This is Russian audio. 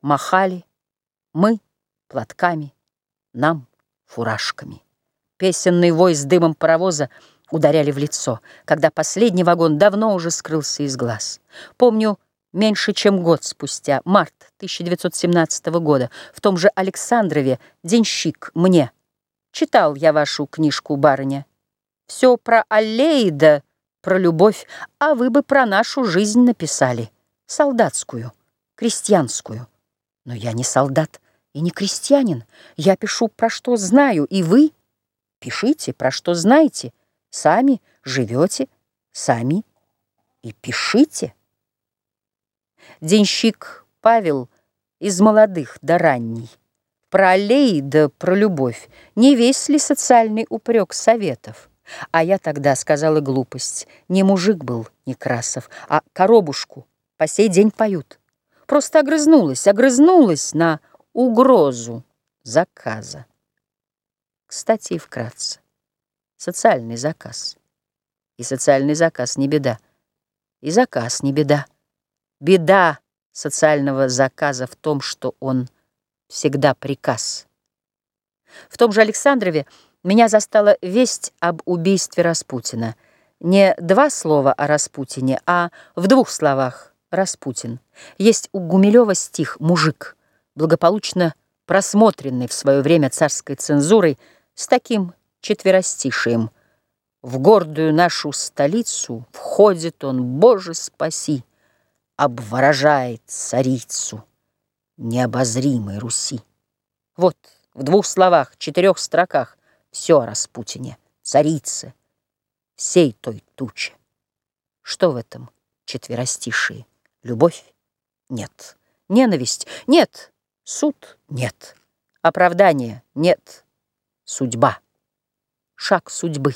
Махали мы платками, нам фуражками. Песенный вой с дымом паровоза ударяли в лицо, когда последний вагон давно уже скрылся из глаз. Помню, меньше чем год спустя, март 1917 года, в том же Александрове, денщик мне. Читал я вашу книжку, барыня. Все про аллеи да про любовь, а вы бы про нашу жизнь написали. Солдатскую, крестьянскую. Но я не солдат и не крестьянин. Я пишу, про что знаю, и вы пишите, про что знаете. Сами живете, сами и пишите. Денщик Павел из молодых до ранней. Про аллеи да про любовь не весь ли социальный упрек советов? А я тогда сказала глупость. Не мужик был Некрасов, а коробушку по сей день поют. Просто огрызнулась, огрызнулась на угрозу заказа. Кстати, и вкратце. Социальный заказ. И социальный заказ не беда. И заказ не беда. Беда социального заказа в том, что он всегда приказ. В том же Александрове меня застала весть об убийстве Распутина. Не два слова о Распутине, а в двух словах «Распутин». Есть у Гумилева стих «Мужик», благополучно просмотренный в свое время царской цензурой с таким четверостишием. В гордую нашу столицу входит он, Боже, спаси, обворожает царицу необозримой Руси. Вот в двух словах, четырех строках все о Распутине, царице, всей той туче. Что в этом четверостишии? Любовь? Нет. Ненависть? Нет. Суд? Нет. Оправдание? Нет. Судьба. Шаг судьбы.